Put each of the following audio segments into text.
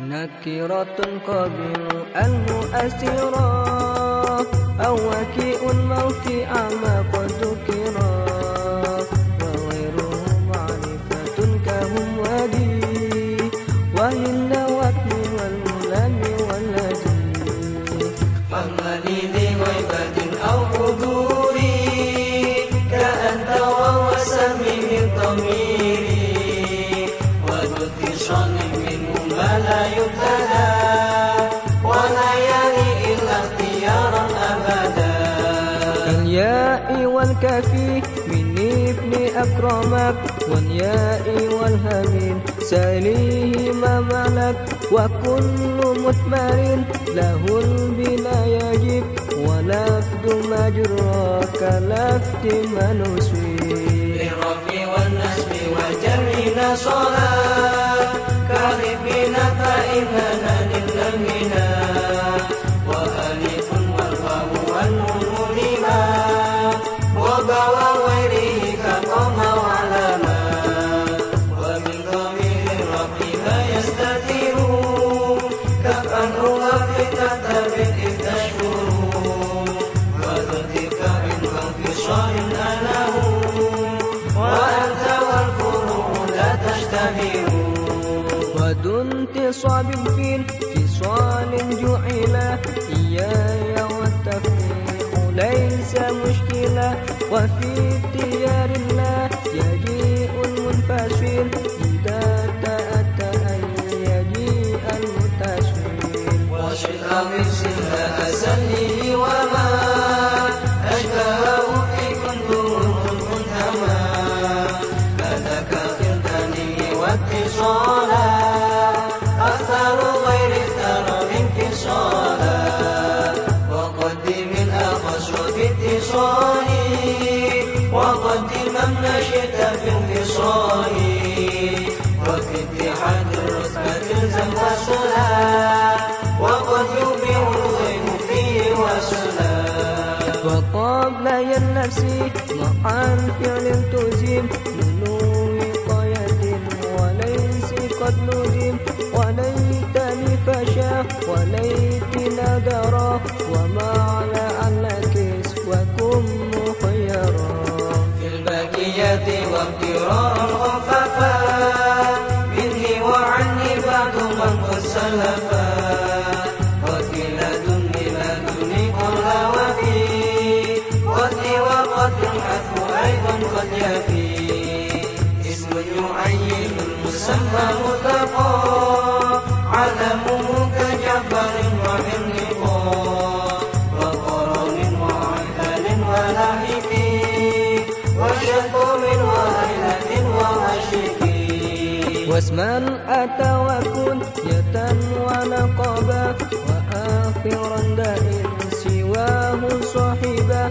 نكرة قبل المؤثرة أو وكيء الموت أعمى وذو اتصال منه ما لا يلي إلا اختيارا أبدا الياء من ابن أكرمك والياء والهمين ساليه ما ملك وكل مثمر له البلا يجب ولفظ مجرى كلفظ منسوي بالرفع والنسب والجر صلاة. كاذبين فإننا جعل إياي والتفريق ليس مشكلة. وفي اختيار الله يجيء المنفصل إذا تأتى أن يجيء المتصل وشئت مثلها أسلي وما وصلا وقد يبيع الغيب فيه وصلا وقبل النفس مع الفعل تزيم نون وقاية وليس قد وليتني فشا وليت ندرا وما على في البقية وابتراء واسما أتى وكن يتا ولقبا وآخرا دائر سواه صاحبا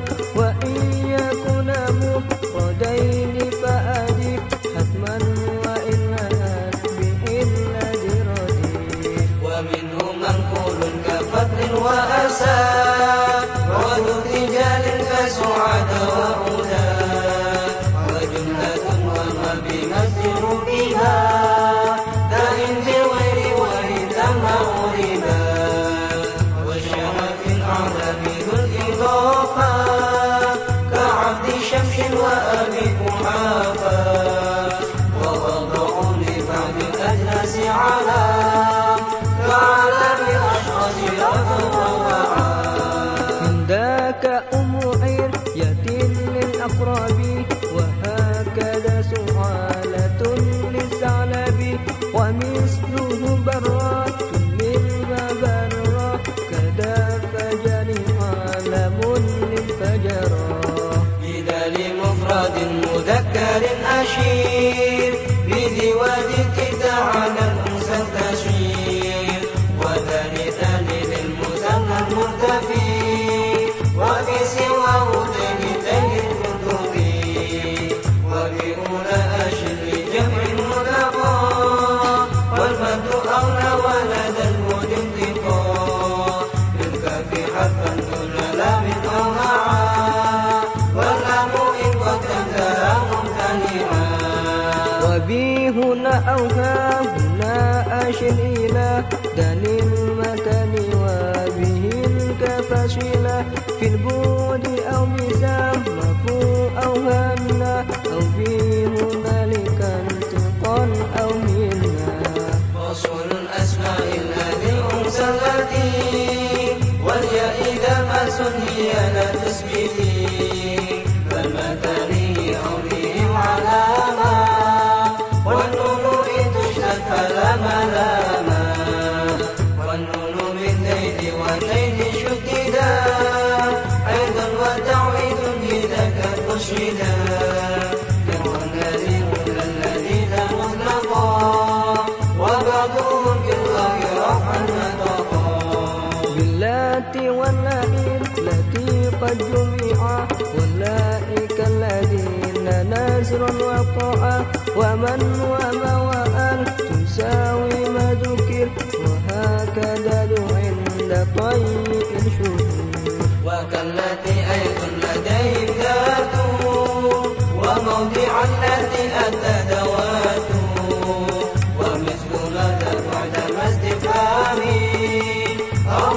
one. هنا أشر إلى دان المكان وبه كفشلة في البود أو مفو أو هنا أو به هنالك انتقال أو منا وصول الأسماء الذي التي والياء إذا ما سني لا تثبتي ومن وما وأن تساوي ما ذكر وهكذا ذو عند طيء الشهور. وكالتي أيضا لديهم ذات وموضع التي أتى ذوات. ومثل ماذا بعد ما استفهام أو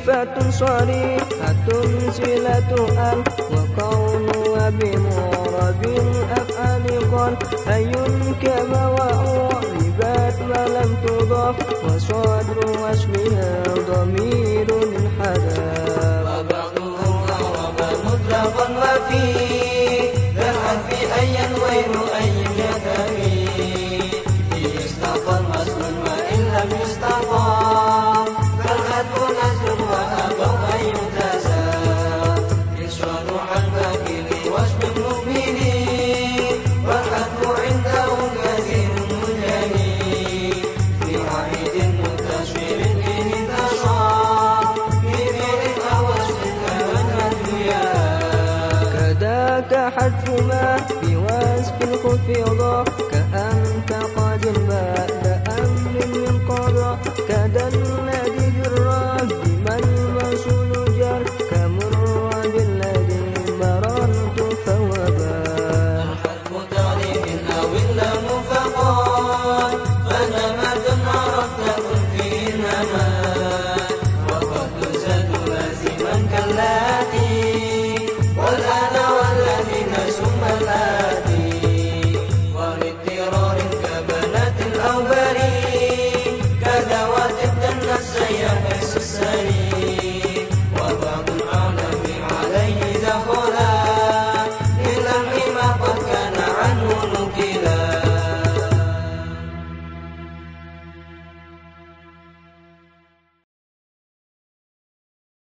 وصفة صريحة صلة أن وقول وبمورب الأفعال قال أي كما وأعربت ما لم تضاف وصدر